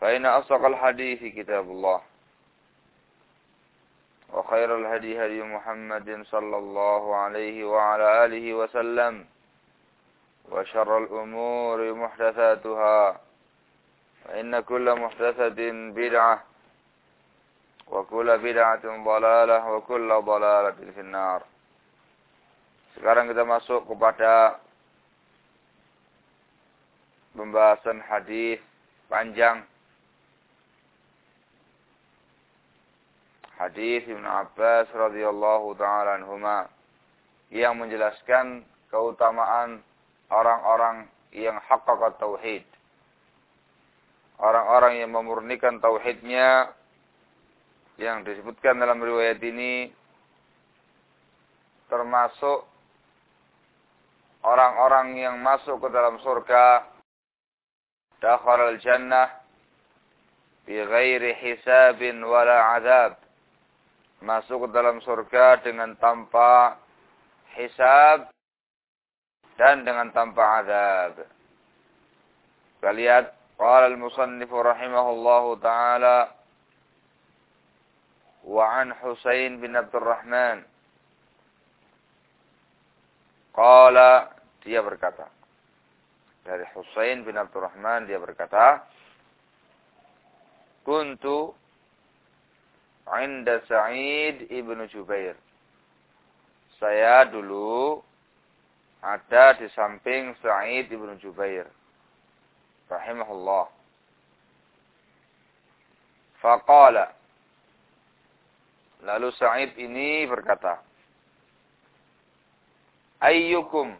فإن أصدق الحديث كتاب الله وخير الهدي هدي محمد صلى الله عليه وعلى آله وسلم وشر الأمور محدثاتها فإن كل محدثة بدعة وكل بدعة ضلالة وكل ضلالة في النار. Sekarang kita masuk kepada pembahasan hadis panjang. Hadis Ibn Abbas radhiyallahu taala anhuma yang menjelaskan keutamaan orang-orang yang haqqaqat tauhid. Orang-orang yang memurnikan tauhidnya yang disebutkan dalam riwayat ini termasuk orang-orang yang masuk ke dalam surga dakhal al-jannah bi ghairi hisabin wala azab masuk ke dalam surga dengan tanpa hisab dan dengan tanpa azab. Kita lihat qala al-musannif rahimahullahu taala wa an Husain bin Abdul Rahman qala dia berkata dari Husain bin Abdul Rahman dia berkata kuntu Inda Sa'id ibnu Jubair. Saya dulu ada di samping Sa'id ibnu Jubair. Rahimahullah. Faqala. Lalu Sa'id ini berkata. Ayyukum.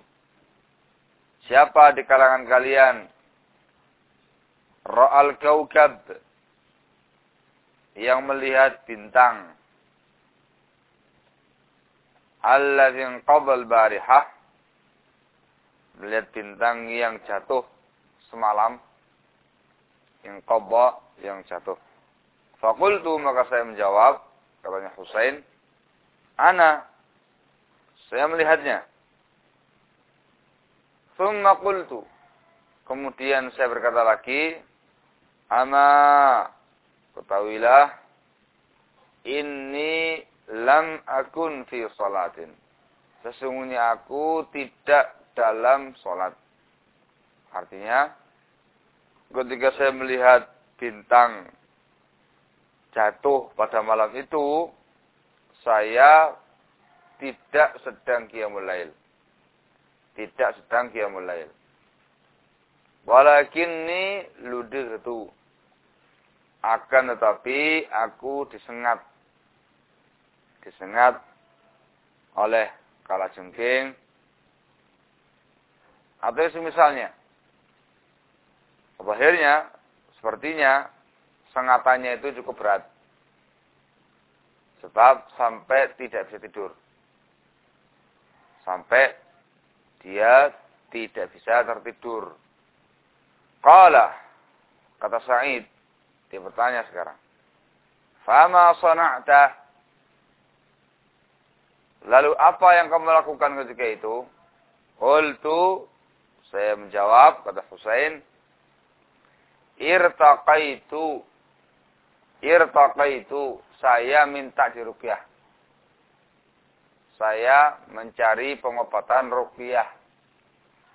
Siapa di kalangan kalian. Ra'al kaukab yang melihat bintang. Alladzi qabal barihah melihat bintang yang jatuh semalam yang qabba yang jatuh. Fakultu maka saya menjawab katanya Husain, ana saya melihatnya. Thumma qultu kemudian saya berkata lagi, ama Ketahuilah ini lam akun fi salatin. Sesungguhnya aku tidak dalam salat. Artinya ketika saya melihat bintang jatuh pada malam itu saya tidak sedang qiyamul lail. Tidak sedang qiyamul lail. Walakinni ludirtu akan tetapi aku disengat. Disengat oleh kala jengking. Atau semisalnya. Akhirnya, sepertinya, sengatannya itu cukup berat. Sebab sampai tidak bisa tidur. Sampai dia tidak bisa tertidur. Qala, kata Sa'id, Dia bertanya sekarang. Fama sana'ta? Lalu apa yang kamu lakukan ketika itu? Qultu saya menjawab kata Husain, irtaqaitu irtaqaitu saya minta diruqyah. Saya mencari pengobatan ruqyah.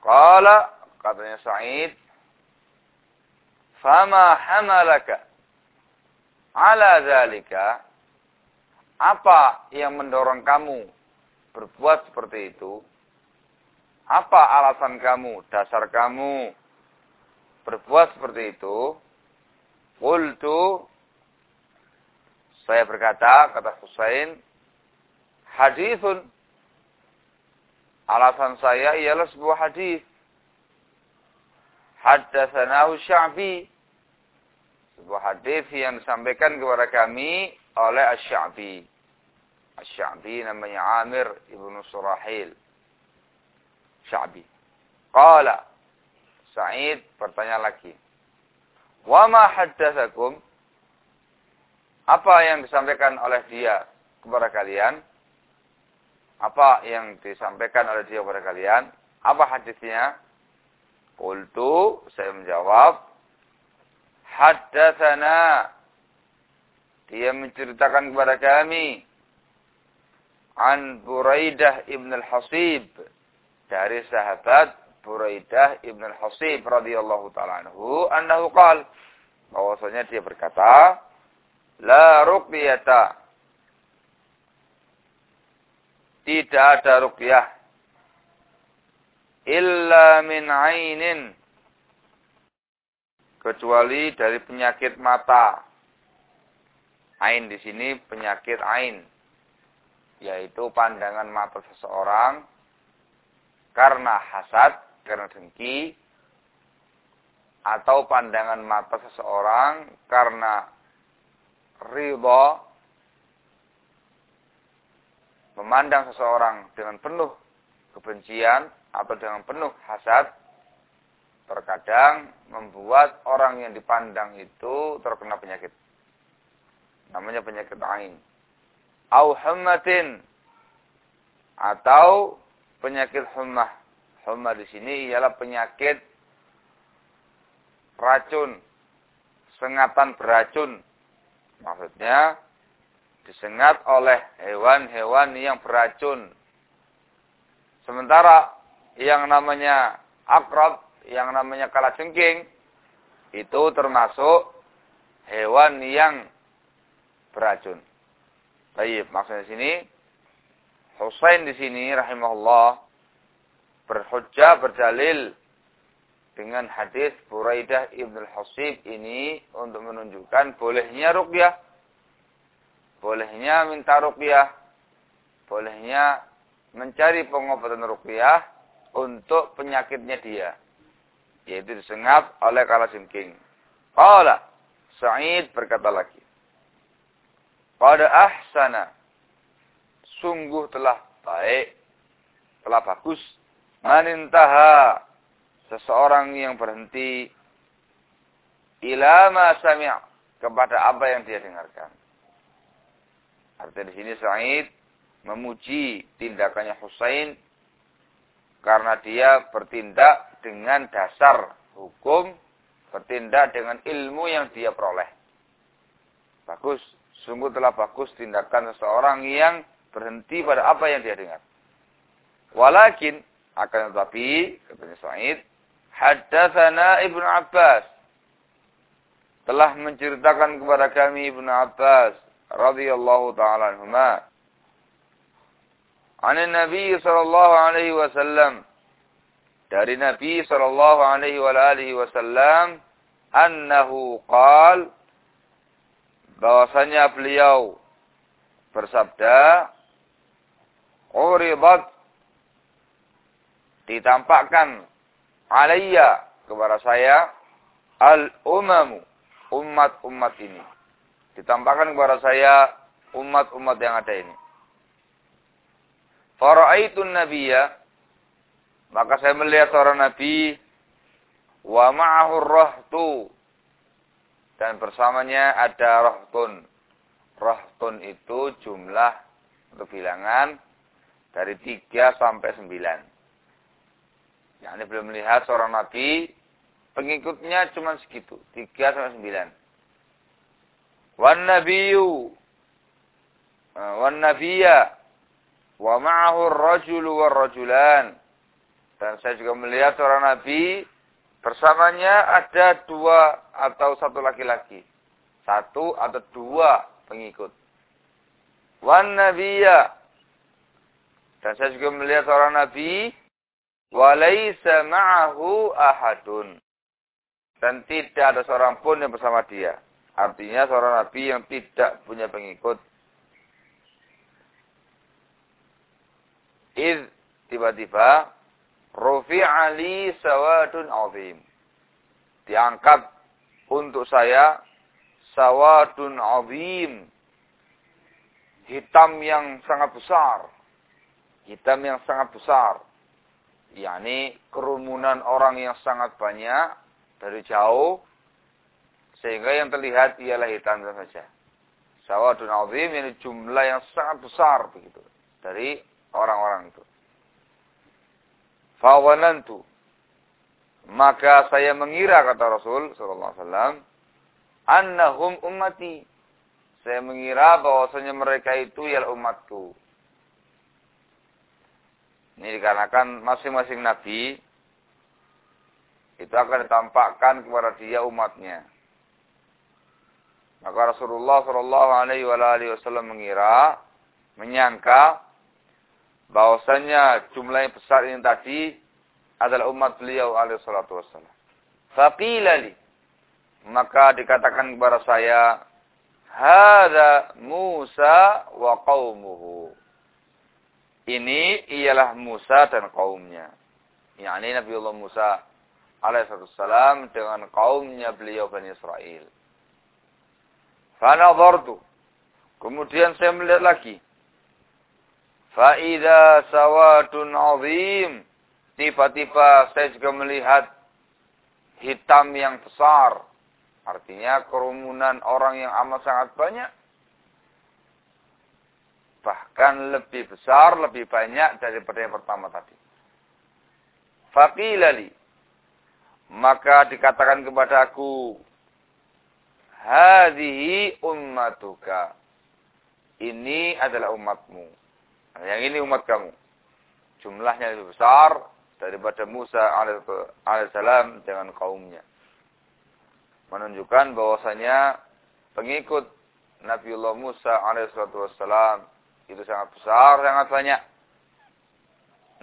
Qala katanya Sa'id, "Fama hamalaka ala zalika?" Apa yang mendorong kamu berbuat seperti itu? Apa alasan kamu, dasar kamu berbuat seperti itu? Qultu saya berkata, kata Husain, hadithun. Alasan saya ialah sebuah hadis. Haddatsanahu Sya'bi. Sebuah hadis yang disampaikan kepada kami oleh Asy-Sya'bi. Namanya Amir ibnu Surahil. Sya'bi. Qala. Sa'id bertanya lagi. Wa ma haddatsakum? Apa yang disampaikan oleh dia kepada kalian? Apa yang disampaikan oleh dia kepada kalian? Apa hadisnya? Qultu, saya menjawab, haddatsana. Dia menceritakan kepada kami an Buraidah ibn al-Hasib dari sahabat Buraidah ibn al-Hasib radhiyallahu taala anhu annahu qal bahwasanya dia berkata la ruqyata. Tidak ada ruqyah. Illa min ainin kecuali dari penyakit mata. Ain di sini penyakit ain yaitu pandangan mata seseorang karena hasad, karena dengki, atau pandangan mata seseorang karena ridho, memandang seseorang dengan penuh kebencian atau dengan penuh hasad, terkadang membuat orang yang dipandang itu terkena penyakit. Namanya penyakit ain. Au atau penyakit humah. Humah di sini ialah penyakit racun, sengatan beracun. Maksudnya disengat oleh hewan-hewan yang beracun. Sementara yang namanya akrab, yang namanya kalajengking, itu termasuk hewan yang beracun. Baik, maksudnya sini Husain di sini rahimahullah berhujjah berdalil dengan hadis Buraidah Ibn al-Hasib ini untuk menunjukkan bolehnya ruqyah. Bolehnya minta ruqyah. Bolehnya mencari pengobatan ruqyah untuk penyakitnya dia. Yaitu disengat oleh kalajengking. Qala Sa'id berkata lagi. Pada ahsana sungguh telah baik, telah bagus. Manintaha seseorang yang berhenti ilama sami' kepada apa yang dia dengarkan. Artinya di sini Sa'id memuji tindakannya Husain karena dia bertindak dengan dasar hukum, bertindak dengan ilmu yang dia peroleh. Bagus, sungguh telah bagus tindakan seseorang yang berhenti pada apa yang dia dengar. Walakin akan tetapi katanya Sa'id, haddatsana Ibnu Abbas telah menceritakan kepada kami Ibnu Abbas radhiyallahu taala anhuma an Nabi sallallahu alaihi wasallam dari Nabi sallallahu alaihi wa alihi wasallam annahu qal bahwasanya beliau bersabda uridat ditampakkan alayya kepada saya al-umamu umat-umat ini. Ditampakkan kepada saya umat-umat yang ada ini faraaitun nabiyya maka saya melihat seorang nabi wa ma'ahu rahtu dan bersamanya ada rohtun. Rohtun itu jumlah untuk bilangan dari 3 sampai 9. Ya, ini belum melihat seorang nabi, pengikutnya cuma segitu, 3 sampai 9. Wan nabiyu eh, wan nabiyya wa ma'ahu ar-rajulu war-rajulan. Dan saya juga melihat seorang nabi bersamanya ada dua atau satu laki-laki. Satu atau dua pengikut. Wan nabiyya. Dan saya juga melihat seorang nabi walaysa ma'ahu ahadun. Dan tidak ada seorang pun yang bersama dia. Artinya seorang nabi yang tidak punya pengikut. Id tiba-tiba Rufi'a li sawadun azim. Diangkat untuk saya sawadun azim. Hitam yang sangat besar. Hitam yang sangat besar. yakni kerumunan orang yang sangat banyak dari jauh. Sehingga yang terlihat ialah hitam saja. Sawadun azim ini jumlah yang sangat besar begitu. Dari orang-orang itu. Fawanantu. Maka saya mengira kata Rasul sallallahu alaihi wasallam annahum ummati. Saya mengira bahwasanya mereka itu ialah umatku. Ini dikarenakan masing-masing nabi itu akan ditampakkan kepada dia umatnya. Maka Rasulullah Shallallahu Alaihi Wasallam mengira, menyangka bahwasanya jumlah yang besar ini tadi adalah umat beliau alaihi salatu wassalam. Faqila maka dikatakan kepada saya hadza Musa wa qaumuhu. Ini ialah Musa dan kaumnya. Yani Nabi Allah Musa alaihissalam dengan kaumnya beliau Bani Israel. Fanadhartu. Kemudian saya melihat lagi. Fa'idha sawadun azim. Tiba-tiba saya juga melihat hitam yang besar. Artinya kerumunan orang yang amat sangat banyak. Bahkan lebih besar, lebih banyak daripada yang pertama tadi. Faqilali. Maka dikatakan kepada aku. Hadihi ummatuka. Ini adalah umatmu. Yang ini umat kamu. Jumlahnya lebih besar daripada Musa alaihissalam dengan kaumnya. Menunjukkan bahwasanya pengikut Nabiullah Musa alaihissalam itu sangat besar, sangat banyak.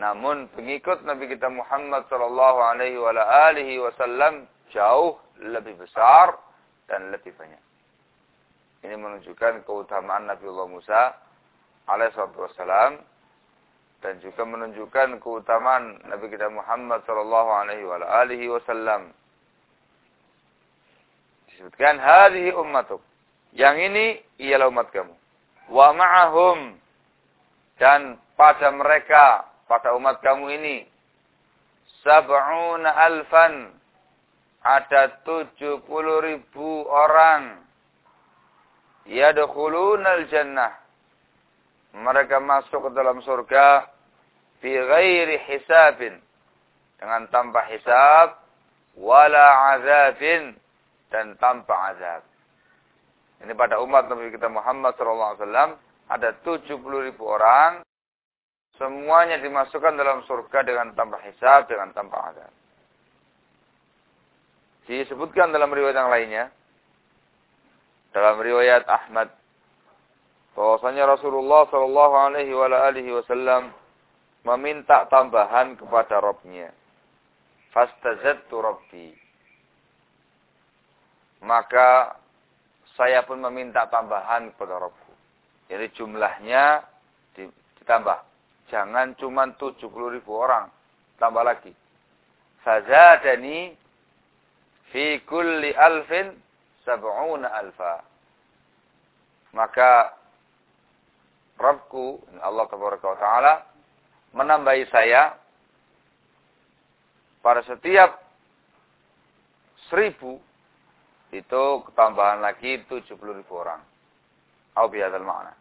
Namun pengikut Nabi kita Muhammad sallallahu alaihi wasallam jauh lebih besar dan lebih banyak. Ini menunjukkan keutamaan Nabiullah Musa alaihissalam dan juga menunjukkan keutamaan Nabi kita Muhammad sallallahu alaihi wasallam. Disebutkan hadhihi ummatuk. Yang ini ialah umat kamu. Wa ma'ahum dan pada mereka, pada umat kamu ini sab'una alfan ada 70 ribu orang yadkhuluna al-jannah mereka masuk ke dalam surga fi ghairi hisabin dengan tanpa hisab wala azabin dan tanpa azab. Ini pada umat Nabi kita Muhammad SAW ada 70 ribu orang semuanya dimasukkan dalam surga dengan tanpa hisab dengan tanpa azab. Disebutkan dalam riwayat yang lainnya dalam riwayat Ahmad bahwasanya Rasulullah Shallallahu Alaihi Wasallam meminta tambahan kepada Robnya. Fastazattu Rabbi. Maka saya pun meminta tambahan kepada Robku. Jadi jumlahnya ditambah. Jangan cuma 70 ribu orang. Tambah lagi. Fazadani fi kulli alfin sab'una alfa. Maka Rabbku, Allah Taala, menambahi saya pada setiap seribu itu ketambahan lagi 70 ribu orang. Au bihadzal makna.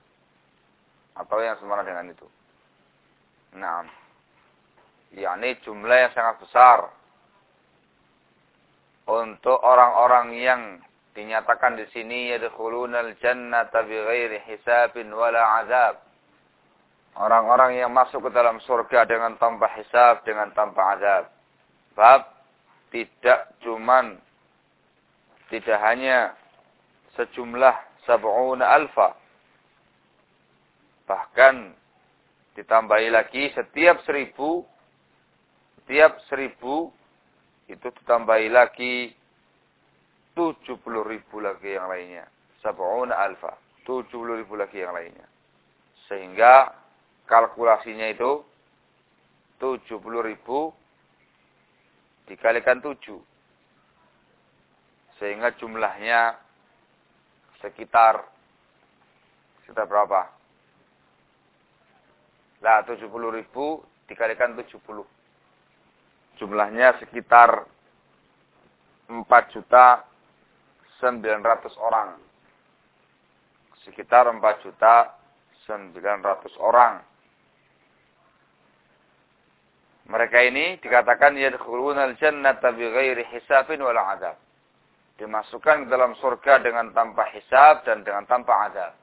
Atau yang semana dengan itu. Nah, yakni jumlah yang sangat besar untuk orang-orang yang dinyatakan di sini yadkhulunal jannata bighairi hisabin wala azab. Orang-orang yang masuk ke dalam surga dengan tanpa hisab, dengan tanpa azab. Bab tidak cuman tidak hanya sejumlah sab'una alfa. Bahkan ditambahi lagi setiap seribu, setiap seribu itu ditambahi lagi tujuh puluh ribu lagi yang lainnya. Sab'una alfa. tujuh puluh ribu lagi yang lainnya. Sehingga kalkulasinya itu tujuh puluh ribu dikalikan tujuh sehingga jumlahnya sekitar sekitar berapa? Lah 70 ribu dikalikan 70. Jumlahnya sekitar 4 juta 900 orang. Sekitar 4 juta 900 orang. Mereka ini dikatakan yadkhulunal jannata bighairi hisabin wala adab dimasukkan ke dalam surga dengan tanpa hisab dan dengan tanpa azab.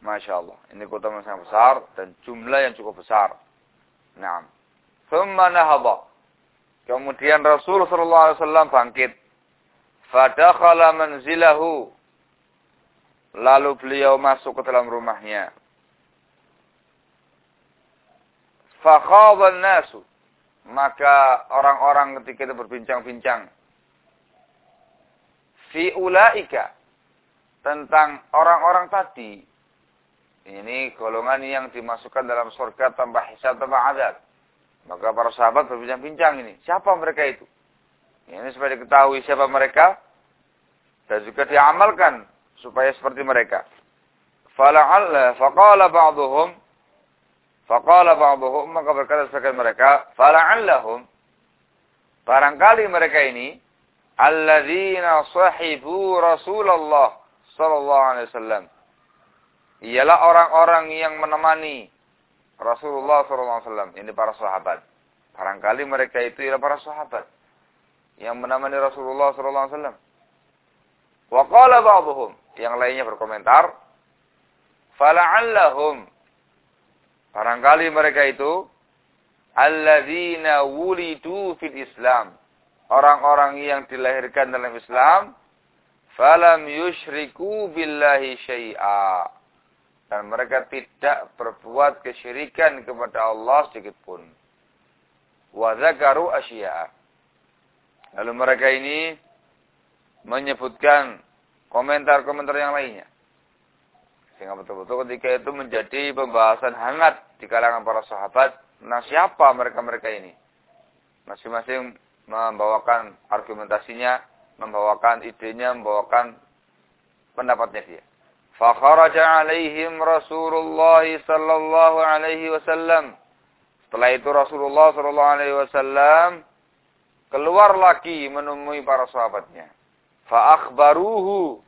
Masya Allah. Ini kota yang sangat besar dan jumlah yang cukup besar. Nah. Thumma nahaba. Kemudian Rasul sallallahu alaihi wasallam bangkit. Fadakhala manzilahu. Lalu beliau masuk ke dalam rumahnya. Fakhadha nasu maka orang-orang ketika itu berbincang-bincang fi ulaika tentang orang-orang tadi ini golongan yang dimasukkan dalam surga tanpa hisab tanpa azab maka para sahabat berbincang-bincang ini siapa mereka itu? Ini supaya diketahui siapa mereka dan juga diamalkan supaya seperti mereka. Fala'alla faqala ba'dhum Faqala ba'duhum maka berkata sebagian mereka, fala'allahum. Barangkali mereka ini alladzina sahibu Rasulullah sallallahu alaihi wasallam. Ialah orang-orang yang menemani Rasulullah wasallam, ini para sahabat. Barangkali mereka itu ialah para sahabat yang menemani Rasulullah sallallahu alaihi wasallam. Wa qala yang lainnya berkomentar, fala'allahum Barangkali mereka itu alladzina wulidu fil Islam. Orang-orang yang dilahirkan dalam Islam falam yusyriku billahi syai'a. Dan mereka tidak berbuat kesyirikan kepada Allah sedikit pun. Wa dzakaru. Lalu mereka ini menyebutkan komentar-komentar yang lainnya. Sehingga betul-betul ketika itu menjadi pembahasan hangat di kalangan para sahabat. Nah siapa mereka-mereka ini? Masing-masing membawakan argumentasinya, membawakan idenya, membawakan pendapatnya dia. Fakharaja alaihim Rasulullah sallallahu alaihi wasallam. Setelah itu Rasulullah sallallahu alaihi wasallam keluar lagi menemui para sahabatnya. Fa akhbaruhu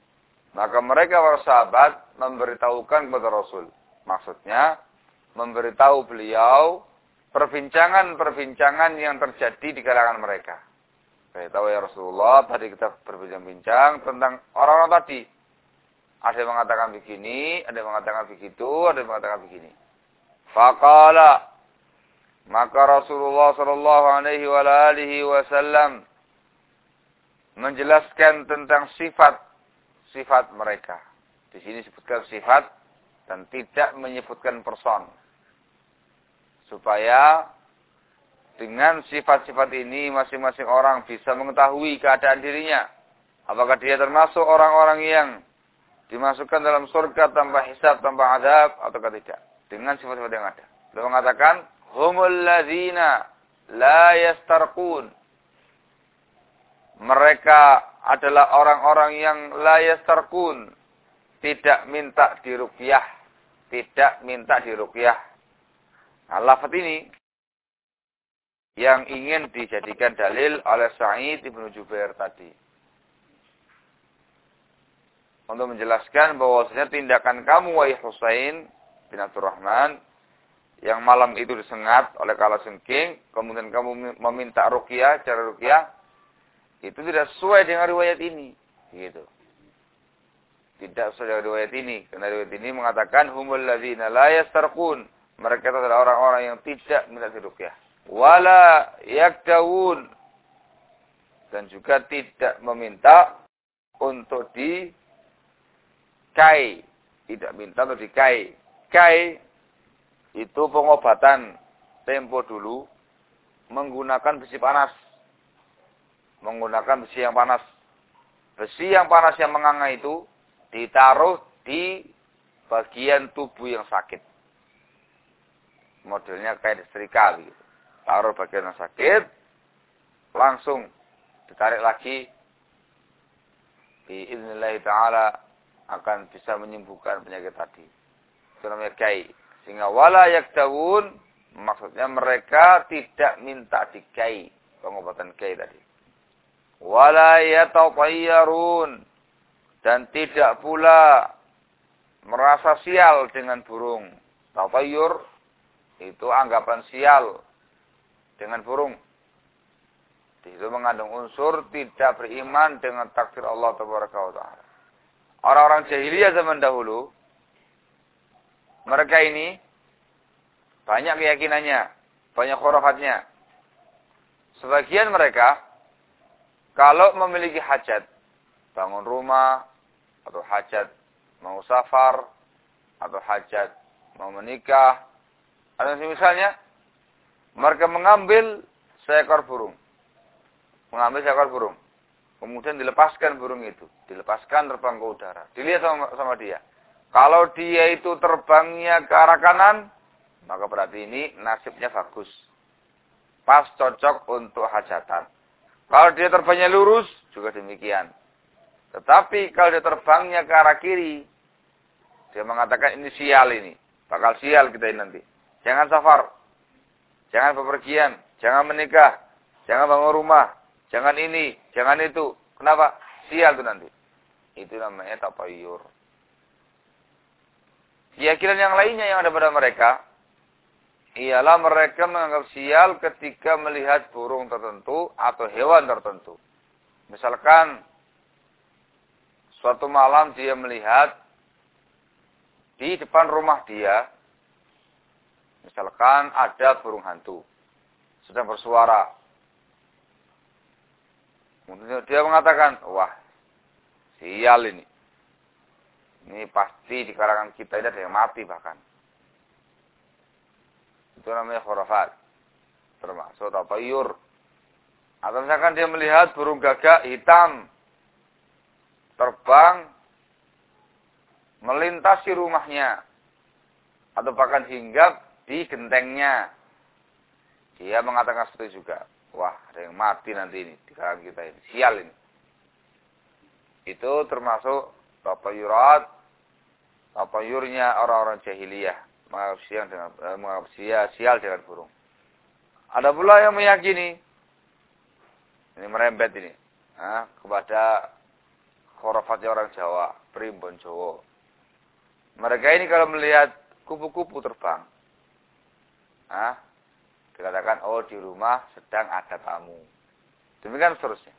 maka mereka para sahabat memberitahukan kepada Rasul. Maksudnya, memberitahu beliau perbincangan-perbincangan yang terjadi di kalangan mereka. Saya tahu ya Rasulullah, tadi kita berbincang-bincang tentang orang-orang tadi. Ada yang mengatakan begini, ada yang mengatakan begitu, ada yang mengatakan begini. Fakala maka Rasulullah Shallallahu Alaihi Wasallam menjelaskan tentang sifat sifat mereka. Di sini disebutkan sifat dan tidak menyebutkan person. Supaya dengan sifat-sifat ini masing-masing orang bisa mengetahui keadaan dirinya. Apakah dia termasuk orang-orang yang dimasukkan dalam surga tanpa hisab, tanpa adab, atau tidak. Dengan sifat-sifat yang ada. Beliau mengatakan, Humul ladhina la yastarqun. Mereka adalah orang-orang yang layas terkun. Tidak minta dirukyah. Tidak minta dirukyah. Nah, lafad ini yang ingin dijadikan dalil oleh Sa'id ibnu Jubair tadi. Untuk menjelaskan bahwasanya tindakan kamu wahai Husain bin Abdurrahman yang malam itu disengat oleh kala sengking, kemudian kamu meminta rukyah, cara rukyah, itu tidak sesuai dengan riwayat ini. Gitu. Tidak sesuai dengan riwayat ini. Karena riwayat ini mengatakan, humul ladzina la yastarqun. Mereka adalah orang-orang yang tidak minta dirukyah. Wala yakdawun. Dan juga tidak meminta untuk di kai. Tidak minta untuk di kai. Itu pengobatan tempo dulu menggunakan besi panas menggunakan besi yang panas. Besi yang panas yang menganga itu ditaruh di bagian tubuh yang sakit. Modelnya kayak setrika gitu. Taruh bagian yang sakit, langsung ditarik lagi. Biiznillah ta'ala akan bisa menyembuhkan penyakit tadi. Itu namanya kai. Sehingga wala yaktawun, maksudnya mereka tidak minta dikai. Pengobatan kai tadi wala yatatayyarun dan tidak pula merasa sial dengan burung. Tatayyur itu anggapan sial dengan burung. Di situ mengandung unsur tidak beriman dengan takdir Allah Taala. Orang-orang jahiliyah zaman dahulu, mereka ini banyak keyakinannya, banyak khurafatnya. Sebagian mereka kalau memiliki hajat, bangun rumah, atau hajat mau safar, atau hajat mau menikah, atau misalnya, mereka mengambil seekor burung. Mengambil seekor burung. Kemudian dilepaskan burung itu. Dilepaskan terbang ke udara. Dilihat sama, sama dia. Kalau dia itu terbangnya ke arah kanan, maka berarti ini nasibnya bagus. Pas cocok untuk hajatan. Kalau dia terbangnya lurus, juga demikian. Tetapi kalau dia terbangnya ke arah kiri, dia mengatakan ini sial ini. Bakal sial kita ini nanti. Jangan safar. Jangan bepergian. Jangan menikah. Jangan bangun rumah. Jangan ini. Jangan itu. Kenapa? Sial itu nanti. Itu namanya tapayur. Keyakinan yang lainnya yang ada pada mereka, ialah mereka menganggap sial ketika melihat burung tertentu atau hewan tertentu. Misalkan suatu malam dia melihat di depan rumah dia, misalkan ada burung hantu sedang bersuara. Kemudian dia mengatakan, wah sial ini. Ini pasti di kalangan kita ini ada yang mati bahkan. Itu namanya khurafat. Termasuk tapayur. Atau misalkan dia melihat burung gagak hitam. Terbang. Melintasi rumahnya. Atau bahkan hinggap di gentengnya. Dia mengatakan seperti juga. Wah, ada yang mati nanti ini di kalangan kita ini. Sial ini. Itu termasuk tapayurat. Tapayurnya orang-orang jahiliyah menganggap sial dengan eh, sial, sial dengan burung. Ada pula yang meyakini ini merembet ini nah, kepada khurafatnya orang Jawa, primbon Jawa. Mereka ini kalau melihat kupu-kupu terbang, nah, dikatakan oh di rumah sedang ada tamu. Demikian seterusnya.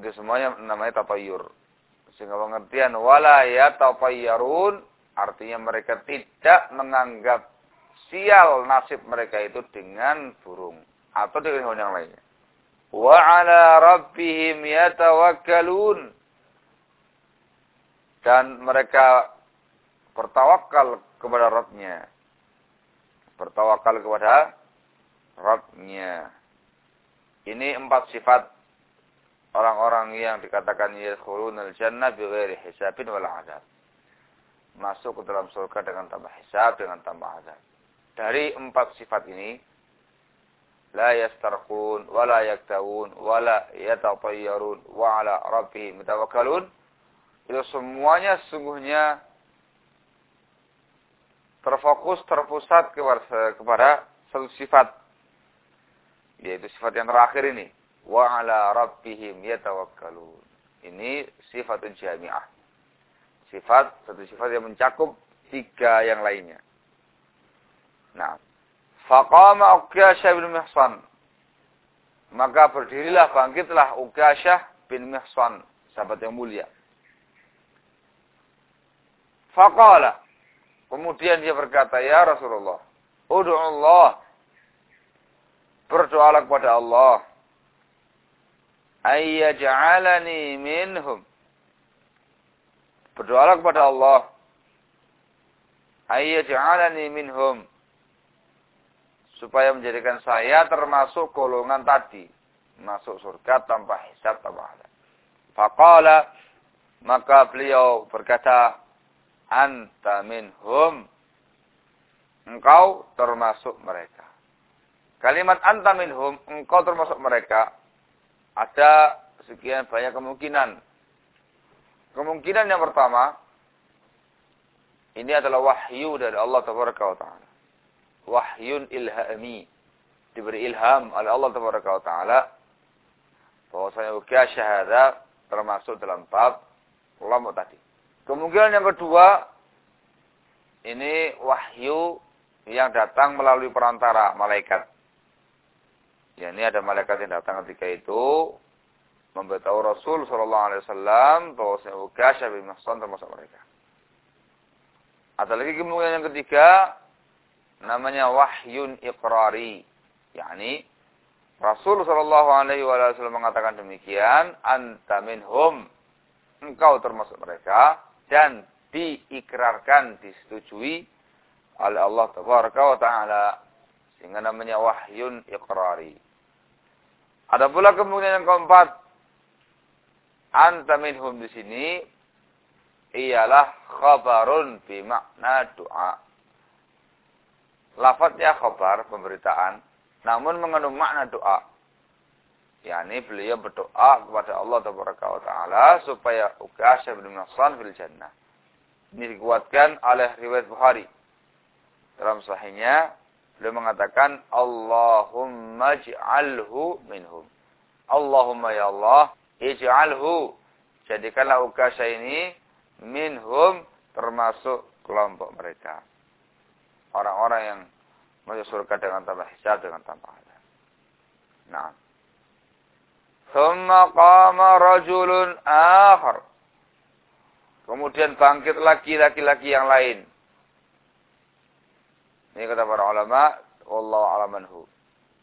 Itu semuanya namanya tapayur. Sehingga pengertian wala ya tapayyarun Artinya mereka tidak menganggap sial nasib mereka itu dengan burung atau dengan hewan yang lainnya. Wa ala rabbihim yatawakkalun. Dan mereka bertawakal kepada Rabbnya. Bertawakal kepada Rabbnya. Ini empat sifat orang-orang yang dikatakan yadkhulunal jannah bighairi hisabin wal adab masuk ke dalam surga dengan tambah hisab, dengan tambah azab. Dari empat sifat ini, la yastarqun, wa la yaktawun, wa la yatatayyarun, wa ala rabbihim mitawakkalun, itu semuanya sungguhnya terfokus, terpusat kepada, kepada satu sifat. Yaitu sifat yang terakhir ini. Wa ala rabbihim yatawakkalun. Ini sifat jami'ah. Sifat, satu sifat yang mencakup tiga yang lainnya. Nah, faqama Uqasyah bin Mihsan. Maka berdirilah, bangkitlah Uqasyah bin Mihsan, sahabat yang mulia. Faqala. Kemudian dia berkata, Ya Rasulullah, Udu Allah. Berdoalah kepada Allah. Ayyaj'alani minhum. Berdoalah kepada Allah ayyaj'alani minhum supaya menjadikan saya termasuk golongan tadi masuk surga tanpa hisab tanpa adab. Faqala maka beliau berkata anta minhum engkau termasuk mereka. Kalimat anta minhum engkau termasuk mereka ada sekian banyak kemungkinan. Kemungkinan yang pertama ini adalah wahyu dari Allah Ta'ala. Wahyun ilhami. Diberi ilham oleh Allah Ta'ala. Bahwasanya ukia syahadah termasuk dalam bab ulama tadi. Kemungkinan yang kedua, ini wahyu yang datang melalui perantara malaikat. Ya, ini ada malaikat yang datang ketika itu memberitahu Rasul Shallallahu Alaihi Wasallam bahwa Ukasha bin Mahsan termasuk mereka. Ada lagi kemungkinan yang ketiga namanya wahyun iqrari. yakni Rasul sallallahu alaihi wasallam mengatakan demikian, anta minhum. Engkau termasuk mereka dan diikrarkan, disetujui oleh Allah tabaraka wa taala sehingga namanya wahyun iqrari. Ada pula kemungkinan yang keempat, anta minhum di sini ialah khabarun bi makna doa. Lafadznya khabar, pemberitaan, namun mengandung makna doa. Yani beliau berdoa kepada Allah Taala supaya Uqasyah bin Nasran fil jannah. Ini dikuatkan oleh riwayat Bukhari. Dalam sahihnya beliau mengatakan Allahumma ij'alhu minhum. Allahumma ya Allah, ij'alhu. Jadikanlah Uqasyah ini minhum termasuk kelompok mereka. Orang-orang yang masuk surga dengan tanpa hisab, dengan tanpa adab. Nah. Thumma qama rajulun akhar. Kemudian bangkit lagi laki-laki yang lain. Ini kata para ulama, Allah alamanhu.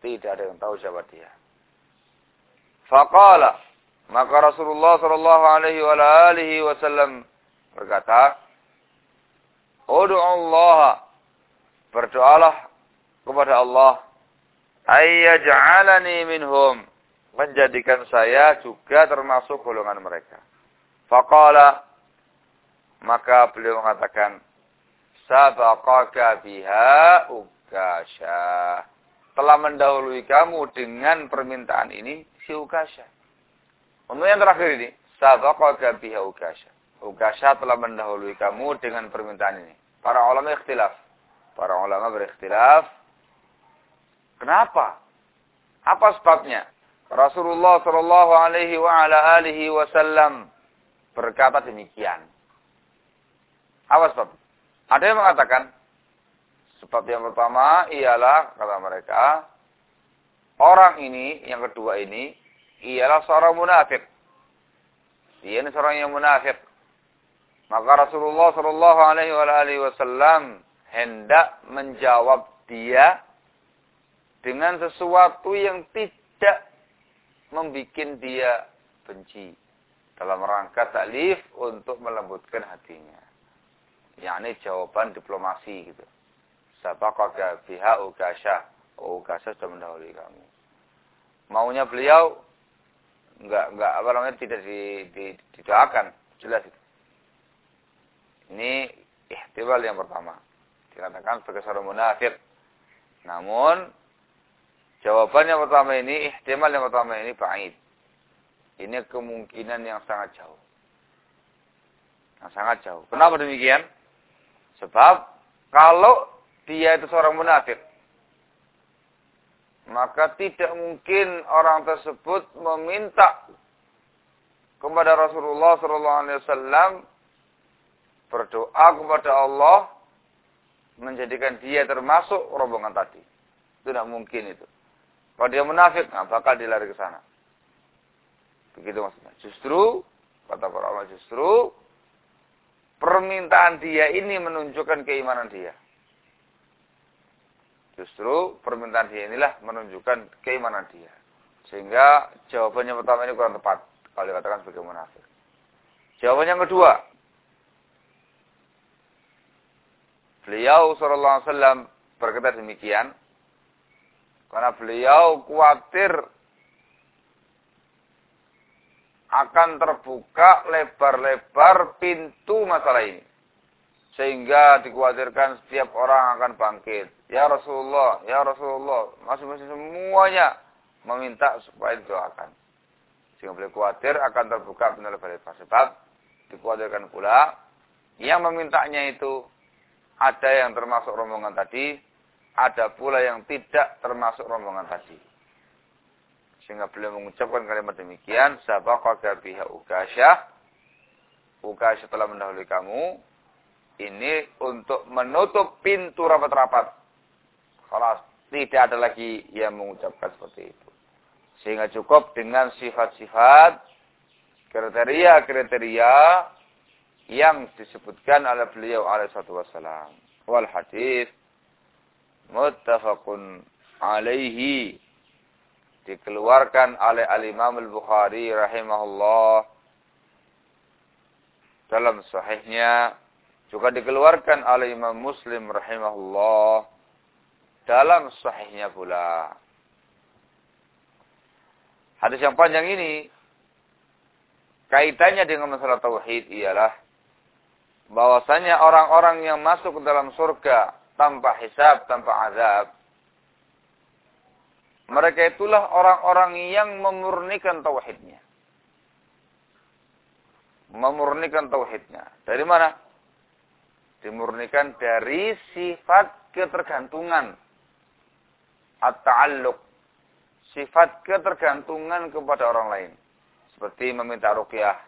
Tidak ada yang tahu siapa dia. Faqala, maka Rasulullah sallallahu alaihi wa alihi wasallam berkata, Udu Allah, berdoalah kepada Allah, ayyaj'alani minhum, menjadikan saya juga termasuk golongan mereka. Faqala, maka beliau mengatakan, sabaqaka biha ukasha. Telah mendahului kamu dengan permintaan ini si ukasha. Untuk yang terakhir ini, sabaqaka biha ukasha. Ukasha telah mendahului kamu dengan permintaan ini. Para ulama ikhtilaf. Para ulama berikhtilaf. Kenapa? Apa sebabnya? Rasulullah Shallallahu Alaihi wa ala alihi Wasallam berkata demikian. Apa sebab? Ada yang mengatakan sebab yang pertama ialah kata mereka orang ini yang kedua ini ialah seorang munafik. Dia ini seorang yang munafik. Maka Rasulullah Shallallahu Alaihi Wasallam hendak menjawab dia dengan sesuatu yang tidak membuat dia benci dalam rangka taklif untuk melembutkan hatinya. Yakni jawaban diplomasi gitu. Sabaqaka biha ukasha. Oh, ukasha sudah mendahului kamu. Maunya beliau enggak enggak apa namanya tidak di, di, didoakan, jelas itu. Ini ihtimal yang pertama. Dikatakan sebagai seorang munafik. Namun, jawaban yang pertama ini, ihtimal yang pertama ini ba'id. Ini kemungkinan yang sangat jauh. Yang sangat jauh. Kenapa demikian? Sebab, kalau dia itu seorang munafik, maka tidak mungkin orang tersebut meminta kepada Rasulullah sallallahu alaihi wasallam berdoa kepada Allah menjadikan dia termasuk rombongan tadi. Itu tidak mungkin itu. Kalau dia munafik, nah bakal dilari ke sana. Begitu maksudnya. Justru, kata para ulama, justru permintaan dia ini menunjukkan keimanan dia. Justru permintaan dia inilah menunjukkan keimanan dia. Sehingga jawabannya pertama ini kurang tepat. Kalau dikatakan sebagai munafik. Jawabannya yang kedua. Beliau SAW berkata demikian. Karena beliau khawatir akan terbuka lebar-lebar pintu masalah ini. Sehingga dikhawatirkan setiap orang akan bangkit. Ya Rasulullah, Ya Rasulullah, masing-masing semuanya meminta supaya didoakan. Sehingga beliau khawatir akan terbuka pintu lebar-lebar. Sebab dikhawatirkan pula yang memintanya itu ada yang termasuk rombongan tadi, ada pula yang tidak termasuk rombongan tadi. Sehingga beliau mengucapkan kalimat demikian, sabaqaka biha ukasyah. Ukasyah telah mendahului kamu. Ini untuk menutup pintu rapat-rapat. Kalau tidak ada lagi yang mengucapkan seperti itu. Sehingga cukup dengan sifat-sifat, kriteria-kriteria yang disebutkan oleh beliau alaihissalatu wassalam. Wal hadis muttafaqun alaihi dikeluarkan oleh Al-Imam Al-Bukhari rahimahullah dalam sahihnya juga dikeluarkan oleh Imam Muslim rahimahullah dalam sahihnya pula. Hadis yang panjang ini kaitannya dengan masalah tauhid ialah bahwasanya orang-orang yang masuk ke dalam surga tanpa hisab, tanpa azab mereka itulah orang-orang yang memurnikan tauhidnya. Memurnikan tauhidnya. Dari mana? Dimurnikan dari sifat ketergantungan. At-ta'alluq. Sifat ketergantungan kepada orang lain. Seperti meminta rukyah.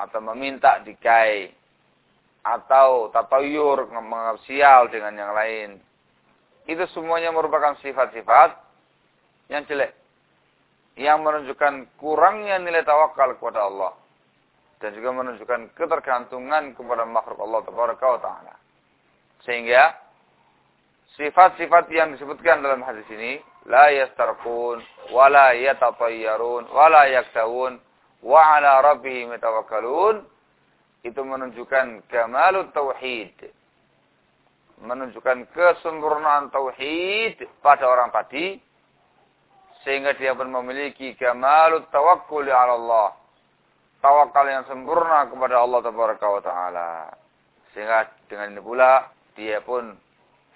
Atau meminta dikai. Atau tatayur, mengasial dengan yang lain itu semuanya merupakan sifat-sifat yang jelek. Yang menunjukkan kurangnya nilai tawakal kepada Allah. Dan juga menunjukkan ketergantungan kepada makhluk Allah Ta'ala. Sehingga sifat-sifat yang disebutkan dalam hadis ini la yastarqun wala yatatayyarun wala yaktawun wa ala itu menunjukkan kamalut tauhid menunjukkan kesempurnaan tauhid pada orang tadi sehingga dia pun memiliki kamalut tawakkul ala Allah. Tawakal yang sempurna kepada Allah taala. Sehingga dengan ini pula dia pun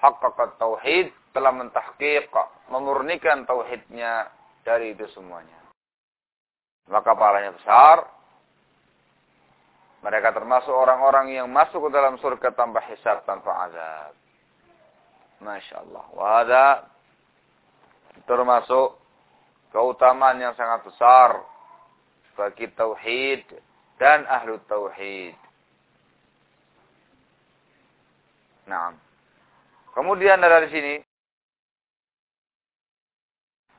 haqqaqat tauhid telah mentahqiq memurnikan tauhidnya dari itu semuanya. Maka pahalanya besar mereka termasuk orang-orang yang masuk ke dalam surga tanpa hisab, tanpa azab. Masya Allah. Wada termasuk keutamaan yang sangat besar bagi tauhid dan ahlu tauhid. Nah, kemudian dari sini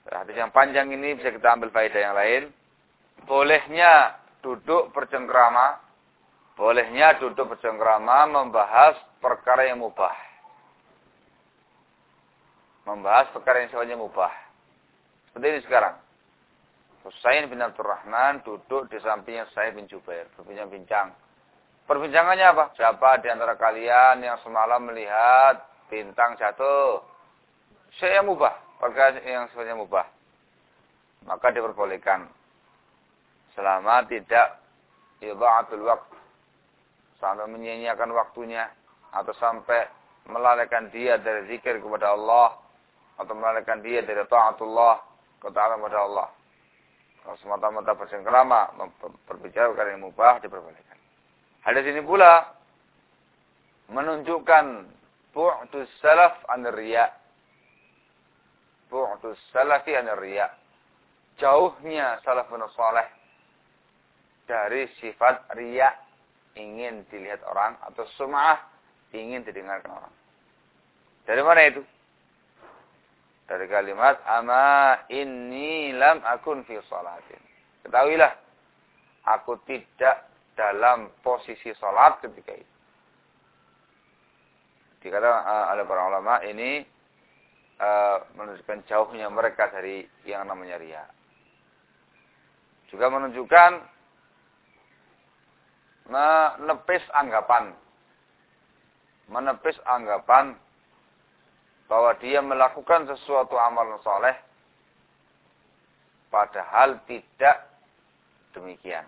hadis yang panjang ini bisa kita ambil faedah yang lain. Bolehnya duduk bercengkrama bolehnya duduk bercengkrama membahas perkara yang mubah. Membahas perkara yang sifatnya mubah. Seperti ini sekarang. Husain bin Abdul Rahman duduk di sampingnya saya bin Jubair. Berbincang-bincang. Perbincangannya apa? Siapa di antara kalian yang semalam melihat bintang jatuh? Saya mubah. Perkara yang sifatnya mubah. Maka diperbolehkan. Selama tidak ibadatul waktu sampai menyia-nyiakan waktunya atau sampai melalaikan dia dari zikir kepada Allah atau melalaikan dia dari taatullah ketaatan kepada Allah. Kalau semata-mata bersengkrama berbicara perkara yang mubah diperbolehkan. Hadis ini pula menunjukkan bu'dus salaf an riya. bu'dus salafi an riya. Jauhnya salafun saleh dari sifat riya ingin dilihat orang atau sum'ah ingin didengarkan orang. Dari mana itu? Dari kalimat ama inni lam akun fi salatin. Ketahuilah aku tidak dalam posisi salat ketika itu. Dikata uh, oleh para ulama ini uh, menunjukkan jauhnya mereka dari yang namanya ria. Juga menunjukkan menepis anggapan menepis anggapan bahwa dia melakukan sesuatu amal soleh padahal tidak demikian.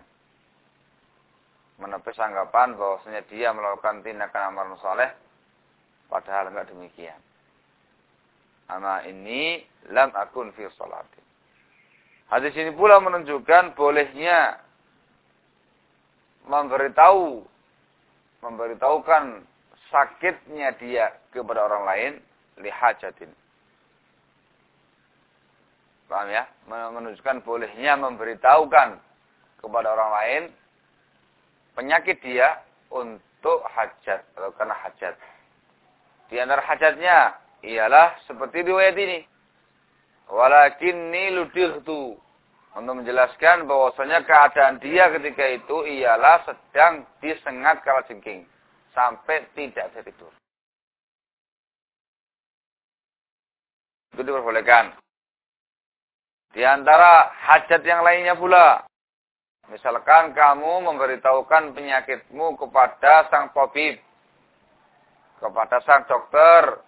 Menepis anggapan bahwasanya dia melakukan tindakan amal soleh padahal enggak demikian. Ama ini lam akun fi salati. Hadis ini pula menunjukkan bolehnya memberitahu memberitahukan sakitnya dia kepada orang lain lihajatin. Paham ya? Menunjukkan bolehnya memberitahukan kepada orang lain penyakit dia untuk hajat atau karena hajat. Di antara hajatnya ialah seperti riwayat ini. Walakinni ludirtu untuk menjelaskan bahwasanya keadaan dia ketika itu ialah sedang disengat kala jengking sampai tidak bisa tidur. Itu diperbolehkan. Di antara hajat yang lainnya pula. Misalkan kamu memberitahukan penyakitmu kepada sang tabib, kepada sang dokter,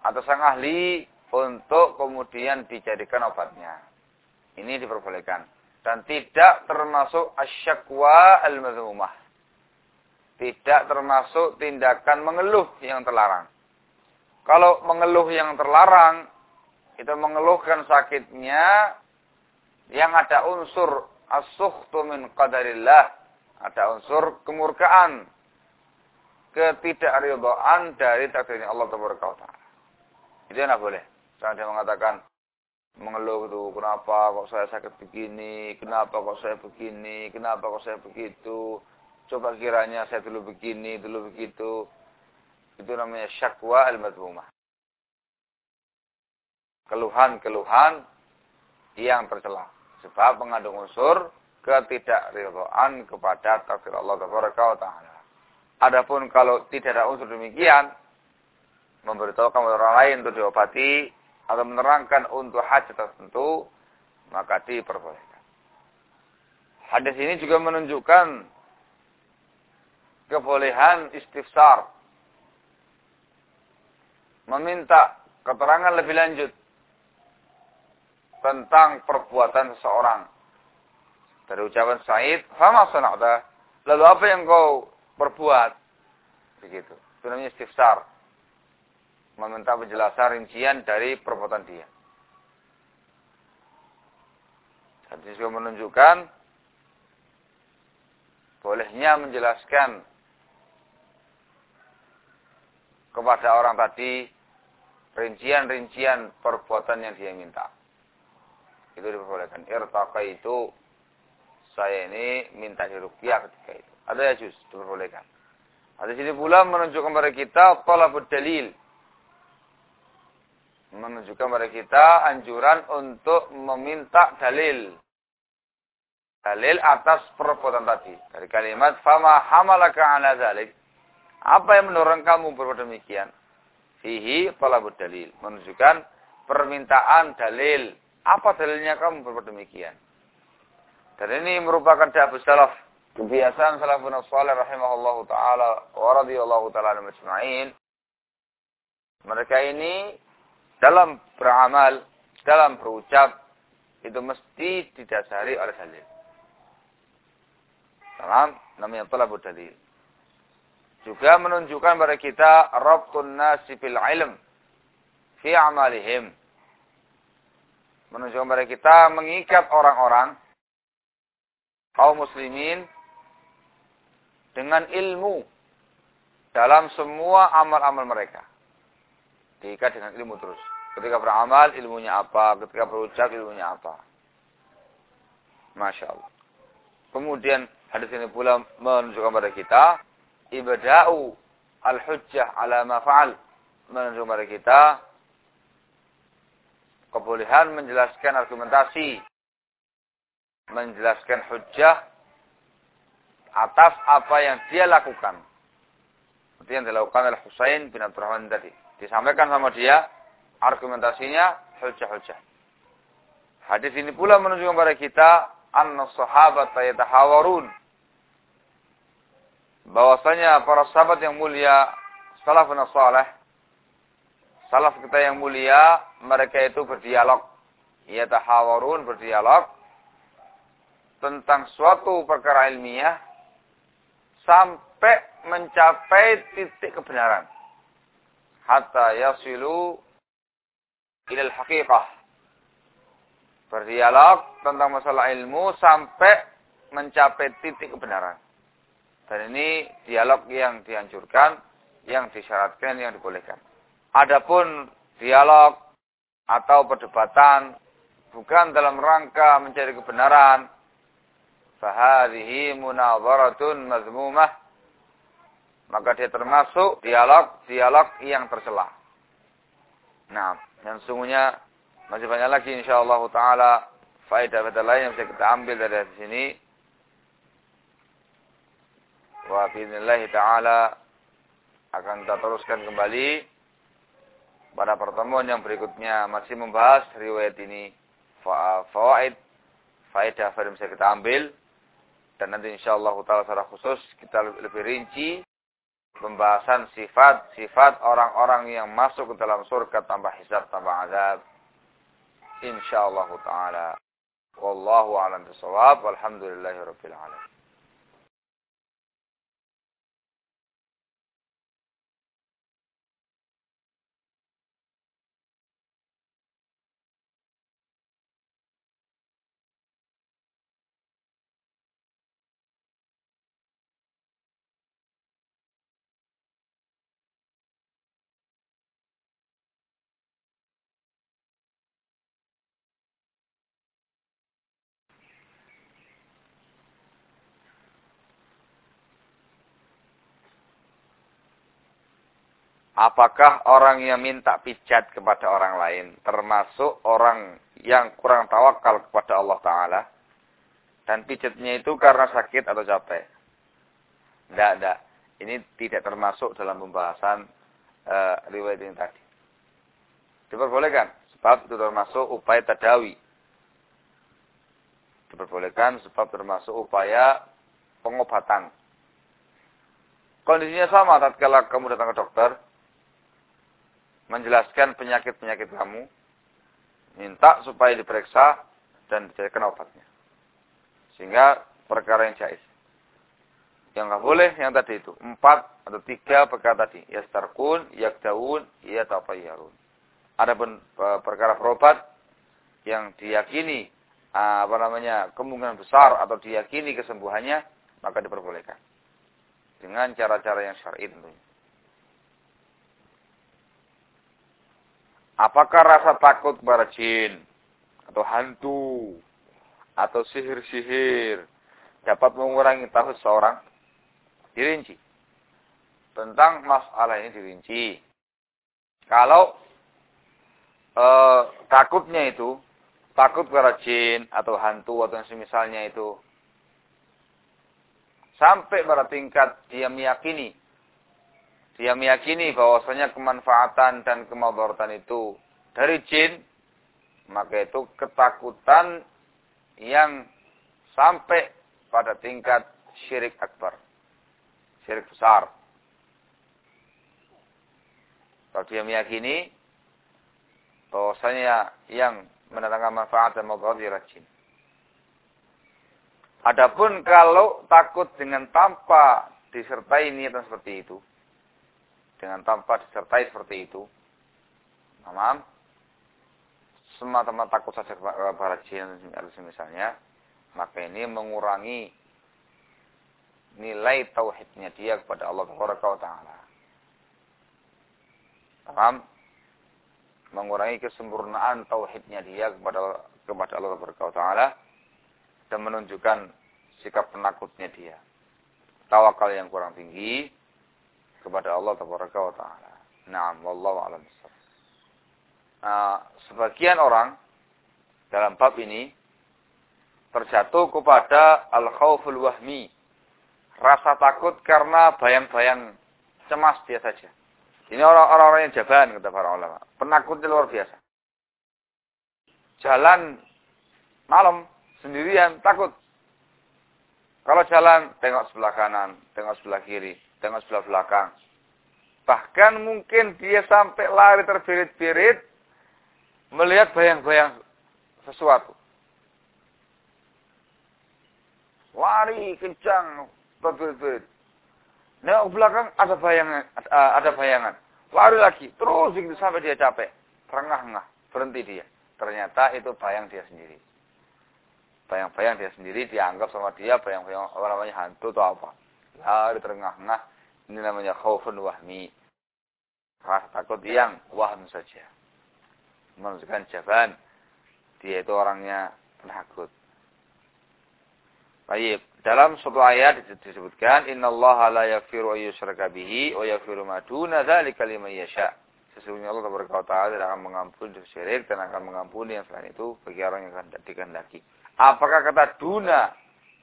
atau sang ahli, untuk kemudian dijadikan obatnya. Ini diperbolehkan. Dan tidak termasuk asyakwa al-mazmumah. Tidak termasuk tindakan mengeluh yang terlarang. Kalau mengeluh yang terlarang, itu mengeluhkan sakitnya yang ada unsur as-sukhtu min qadarillah. Ada unsur kemurkaan. Ketidakridhaan dari takdirnya Allah Taala. Itu yang boleh. Jangan dia mengatakan, mengeluh itu kenapa kok saya sakit begini? Kenapa kok saya begini? Kenapa kok saya begitu? Coba kiranya saya dulu begini dulu begitu. Itu namanya syakwa al-madhumah keluhan-keluhan yang tercela. Sebab mengandung unsur ketidakridhaan kepada takdir Allah taala. Adapun kalau tidak ada unsur demikian memberitahukan orang lain untuk diobati atau menerangkan untuk hajat tertentu, maka diperbolehkan. Hadis ini juga menunjukkan kebolehan istifsar. Meminta keterangan lebih lanjut tentang perbuatan seseorang. Dari ucapan Said, "Fama sana'ta?" Lalu apa yang kau perbuat? Begitu. Itu namanya istifsar meminta penjelasan rincian dari perbuatan dia. Hadis juga menunjukkan bolehnya menjelaskan kepada orang tadi rincian-rincian perbuatan yang dia minta. Itu diperbolehkan. Irtaqa itu saya ini minta dirukyah ketika itu. Ada ya juz, diperbolehkan. Hadis ini pula menunjukkan kepada kita talabud dalil menunjukkan kepada kita anjuran untuk meminta dalil. Dalil atas perbuatan tadi. Dari kalimat fama hamalaka ala zalik. Apa yang mendorong kamu berbuat demikian? Fihi talabud dalil. Menunjukkan permintaan dalil. Apa dalilnya kamu berbuat demikian? Dan ini merupakan da'bus salaf. Kebiasaan salafun salih rahimahullahu ta'ala wa radiyallahu ta'ala majma'in. Mereka ini dalam beramal, dalam berucap, itu mesti didasari oleh dalil. Salam, namanya talabud dalil. Juga menunjukkan kepada kita rabtun nasi fil ilm fi amalihim. Menunjukkan kepada kita mengikat orang-orang kaum muslimin dengan ilmu dalam semua amal-amal mereka. Diikat dengan ilmu terus. Ketika beramal, ilmunya apa. Ketika berucap, ilmunya apa. Masya Allah. Kemudian hadis ini pula menunjukkan kepada kita ibada'u al-hujjah ala ma fa'al menunjukkan kepada kita kebolehan menjelaskan argumentasi menjelaskan hujjah atas apa yang dia lakukan. Seperti yang dilakukan oleh Husain bin Abdurrahman tadi. Disampaikan sama dia argumentasinya hujjah-hujjah. Hadis ini pula menunjukkan kepada kita anna sahabat yatahawarun. Bahwasanya para sahabat yang mulia salafun salih salaf kita yang mulia mereka itu berdialog. Yatahawarun berdialog tentang suatu perkara ilmiah sampai mencapai titik kebenaran. Hatta yasilu ilal haqiqah. Berdialog tentang masalah ilmu sampai mencapai titik kebenaran. Dan ini dialog yang dianjurkan yang disyaratkan yang dibolehkan. Adapun dialog atau perdebatan bukan dalam rangka mencari kebenaran fahadihi munadharatun mazmumah maka dia termasuk dialog-dialog yang tercela. Nah, yang sungguhnya masih banyak lagi insyaallah taala faedah-faedah lain yang bisa kita ambil dari sini. Wa biidznillah taala akan kita teruskan kembali pada pertemuan yang berikutnya. Masih membahas riwayat ini. Fawaid faedah yang bisa kita ambil. Dan nanti insyaallah taala secara khusus kita lebih rinci pembahasan sifat-sifat orang-orang yang masuk ke dalam surga tanpa hisab, tanpa azab. Insyaallah taala. Wallahu a'lam bishawab. Walhamdulillahirabbil alamin. Apakah orang yang minta pijat kepada orang lain termasuk orang yang kurang tawakal kepada Allah Ta'ala? Dan pijatnya itu karena sakit atau capek? Tidak, tidak. Ini tidak termasuk dalam pembahasan uh, riwayat ini tadi. Diperbolehkan. Sebab itu termasuk upaya tadawi. Diperbolehkan sebab termasuk upaya pengobatan. Kondisinya sama tatkala kamu datang ke dokter, menjelaskan penyakit-penyakit kamu, minta supaya diperiksa dan dicarikan obatnya. Sehingga perkara yang jais. Yang nggak boleh yang tadi itu. Empat atau tiga perkara tadi. Yastarkun, yakdaun, yatafayyarun. Ada pun e, perkara berobat yang diyakini apa namanya kemungkinan besar atau diyakini kesembuhannya maka diperbolehkan dengan cara-cara yang syar'i tentunya. Apakah rasa takut kepada jin atau hantu atau sihir-sihir dapat mengurangi tahu seorang? Dirinci. Tentang masalah ini dirinci. Kalau e, takutnya itu takut kepada jin atau hantu atau yang semisalnya itu sampai pada tingkat dia meyakini dia meyakini bahwasanya kemanfaatan dan kemadaratan itu dari jin, maka itu ketakutan yang sampai pada tingkat syirik akbar. Syirik besar. Kalau dia meyakini bahwasanya yang mendatangkan manfaat dan madarat adalah jin. Adapun kalau takut dengan tanpa disertai niatan seperti itu, dengan tanpa disertai seperti itu. Mamam. Semata-mata takut saja kepada jin misalnya. Maka ini mengurangi nilai tauhidnya dia kepada Allah Taala. Paham? mengurangi kesempurnaan tauhidnya dia kepada kepada Allah Taala dan menunjukkan sikap penakutnya dia. Tawakal yang kurang tinggi kepada Allah Taala. Naam, wallahu a'lam Nah, sebagian orang dalam bab ini terjatuh kepada al-khawful wahmi. Rasa takut karena bayang-bayang cemas dia saja. Ini orang-orang yang jaban, kata para ulama. Penakutnya luar biasa. Jalan malam, sendirian, takut. Kalau jalan, tengok sebelah kanan, tengok sebelah kiri, tengok sebelah belakang. Bahkan mungkin dia sampai lari terbirit-birit, melihat bayang-bayang sesuatu. Lari kencang, berbelit-belit. Nengok belakang ada bayangan, ada bayangan. Lari lagi, terus begitu sampai dia capek. Terengah-engah, berhenti dia. Ternyata itu bayang dia sendiri. Bayang-bayang dia sendiri dianggap sama dia bayang-bayang apa namanya hantu atau apa. Lari terengah-engah. Ini namanya khaufun wahmi. Rasa takut yang wahm saja. Menunjukkan jawaban. Dia itu orangnya penakut. Baik, dalam suatu ayat disebutkan innallaha la yaghfiru ay yushraka bihi wa yaghfiru ma duna dzalika liman yasha. Sesungguhnya Allah Taala tidak akan mengampuni syirik dan akan mengampuni yang selain itu bagi orang yang akan dikehendaki. Apakah kata duna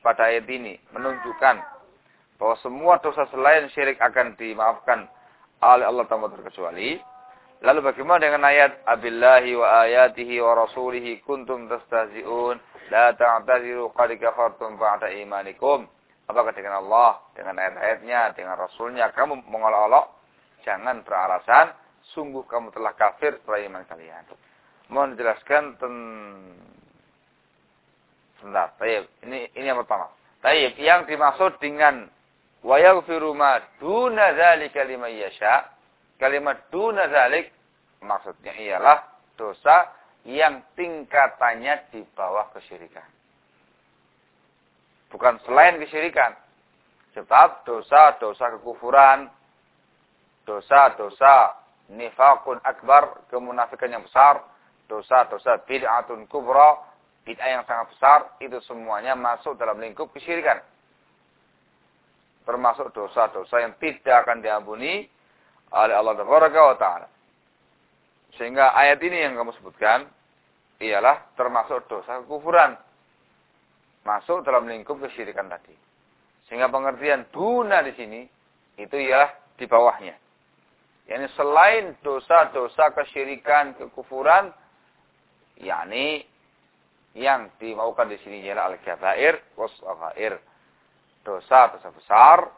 pada ayat ini menunjukkan bahwa semua dosa selain syirik akan dimaafkan oleh Allah tanpa terkecuali? Lalu bagaimana dengan ayat Abillahi wa ayatihi wa rasulihi kuntum tastahzi'un la ta'taziru qad kafartum ba'da imanikum. Apakah dengan Allah, dengan ayat-ayatnya, dengan rasulnya kamu mengolok-olok? Jangan beralasan sungguh kamu telah kafir setelah iman kalian. Mohon dijelaskan ten... Sebentar. Ini ini yang pertama. Taib, yang dimaksud dengan wa yaghfiru ma duna dzalika liman yasha' Kalimat duna zalik maksudnya ialah dosa yang tingkatannya di bawah kesyirikan. Bukan selain kesyirikan. Sebab dosa-dosa kekufuran, dosa-dosa nifakun akbar, kemunafikan yang besar, dosa-dosa bid'atun kubra, bid'ah yang sangat besar, itu semuanya masuk dalam lingkup kesyirikan. Termasuk dosa-dosa yang tidak akan diampuni oleh Allah Taala. Sehingga ayat ini yang kamu sebutkan ialah termasuk dosa kekufuran. Masuk dalam lingkup kesyirikan tadi. Sehingga pengertian duna di sini itu ialah di bawahnya. Yani selain dosa-dosa kesyirikan, kekufuran, yakni yang dimaukan di sini ialah al-kabair was Dosa-dosa besar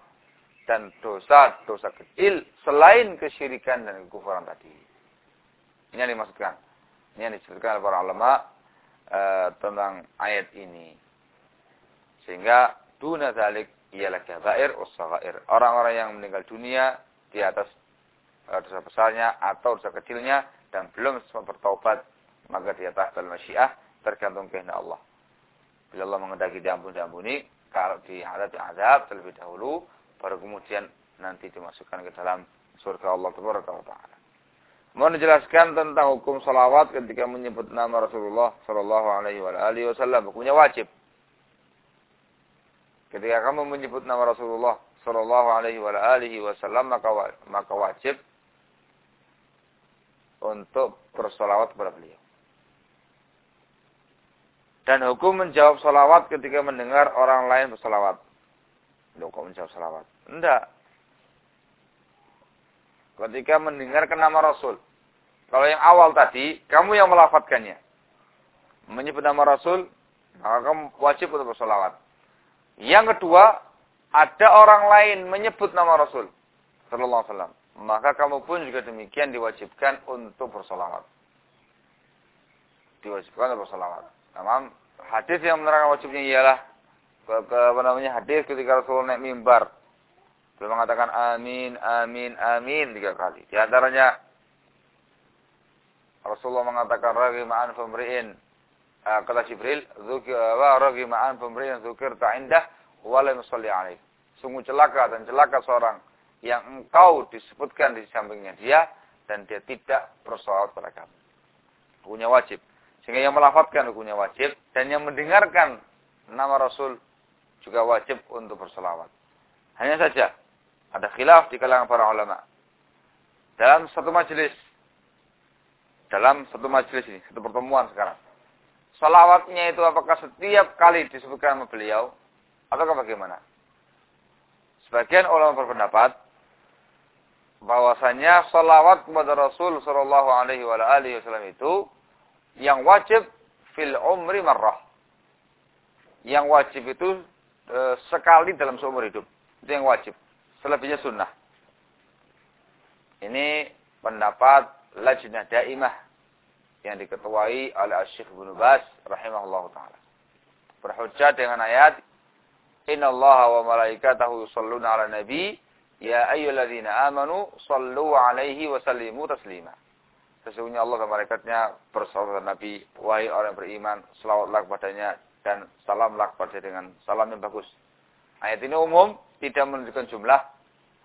dan dosa-dosa kecil selain kesyirikan dan kekufuran tadi. Ini yang dimaksudkan. Ini yang disebutkan oleh para ulama e, tentang ayat ini. Sehingga duna zalik ialah kabair usagair. Orang-orang yang meninggal dunia di atas e, dosa besarnya atau dosa kecilnya dan belum sempat bertaubat maka di atas dalam masyiah tergantung kehendak Allah. Bila Allah mengendaki diampuni diampuni, kalau dihadapi azab terlebih dahulu baru kemudian nanti dimasukkan ke dalam surga Allah Taala. Mohon dijelaskan tentang hukum salawat ketika menyebut nama Rasulullah Shallallahu Alaihi Wasallam. Hukumnya wajib. Ketika kamu menyebut nama Rasulullah Shallallahu Alaihi Wasallam maka maka wajib untuk bersolawat kepada beliau. Dan hukum menjawab salawat ketika mendengar orang lain bersolawat. Loh kok menjawab salawat? Enggak. Ketika mendengarkan nama Rasul. Kalau yang awal tadi, kamu yang melafatkannya. Menyebut nama Rasul, maka kamu wajib untuk bersolawat. Yang kedua, ada orang lain menyebut nama Rasul. Sallallahu Alaihi Wasallam. Maka kamu pun juga demikian diwajibkan untuk bersolawat. Diwajibkan untuk bersolawat. Nah, hadis yang menerangkan wajibnya ialah ke, ke apa namanya hadis ketika Rasulullah naik mimbar. Beliau mengatakan amin, amin, amin tiga kali. Di antaranya Rasulullah mengatakan ragi ma'an pemberiin uh, kata Jibril wa ragi ma'an pemberiin zukir ta'indah wala musalli alaih. Sungguh celaka dan celaka seorang yang engkau disebutkan di sampingnya dia dan dia tidak bersolawat pada kamu. hukumnya wajib. Sehingga yang melafatkan hukumnya wajib dan yang mendengarkan nama Rasul juga wajib untuk berselawat. Hanya saja ada khilaf di kalangan para ulama. Dalam satu majelis dalam satu majelis ini, satu pertemuan sekarang. Salawatnya itu apakah setiap kali disebutkan sama beliau atau bagaimana? Sebagian ulama berpendapat bahwasanya salawat kepada Rasul Shallallahu Alaihi Wasallam itu yang wajib fil umri marrah. Yang wajib itu e, sekali dalam seumur hidup. Itu yang wajib. Selebihnya sunnah. Ini pendapat lajnah daimah yang diketuai oleh Syekh Ibnu Bas rahimahullah taala. Berhujjah dengan ayat Inna Allah wa malaikatahu yusalluna ala nabi Ya ayyuhalladzina amanu sallu alaihi wa sallimu taslima. Sesungguhnya Allah dan malaikatnya bersalawat Nabi, wahai orang yang beriman, selawatlah kepadanya dan salamlah kepada dengan salam yang bagus. Ayat ini umum, tidak menunjukkan jumlah,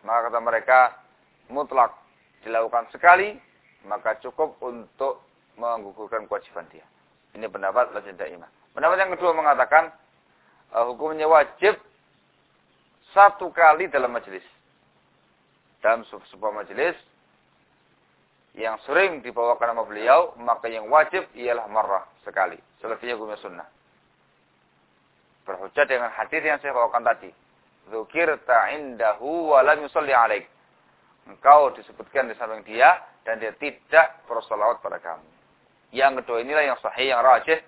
maka kata mereka mutlak dilakukan sekali, maka cukup untuk menggugurkan kewajiban dia. Ini pendapat legenda iman. Pendapat yang kedua mengatakan uh, hukumnya wajib satu kali dalam majelis dalam sebuah majelis yang sering dibawakan nama beliau, maka yang wajib ialah marah sekali. Selebihnya hukumnya sunnah. Berhujat dengan hadis yang saya bawakan tadi. Zukir ta'indahu wa lam yusalli alaik. Engkau disebutkan di samping dia dan dia tidak bersolawat pada kamu. Yang kedua inilah yang sahih, yang rajih.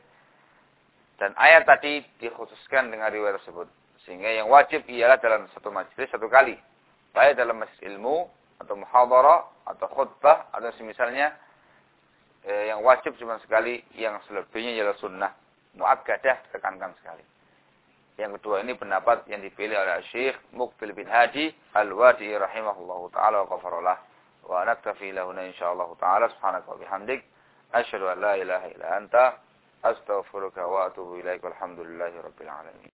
Dan ayat tadi dikhususkan dengan riwayat tersebut. Sehingga yang wajib ialah dalam satu majelis satu kali baik dalam masjid ilmu atau muhadharah atau khutbah atau semisalnya eh, yang wajib cuma sekali, yang selebihnya adalah sunnah muakkadah tekankan sekali. Yang kedua ini pendapat yang dipilih oleh Syekh Muqbil bin Hadi Al-Wadi rahimahullahu taala wa ghafarallah. Wa naktafi lahuna insyaallah taala subhanaka wa bihamdik asyhadu an la ilaha illa anta astaghfiruka wa atubu ilaik walhamdulillahi rabbil alamin.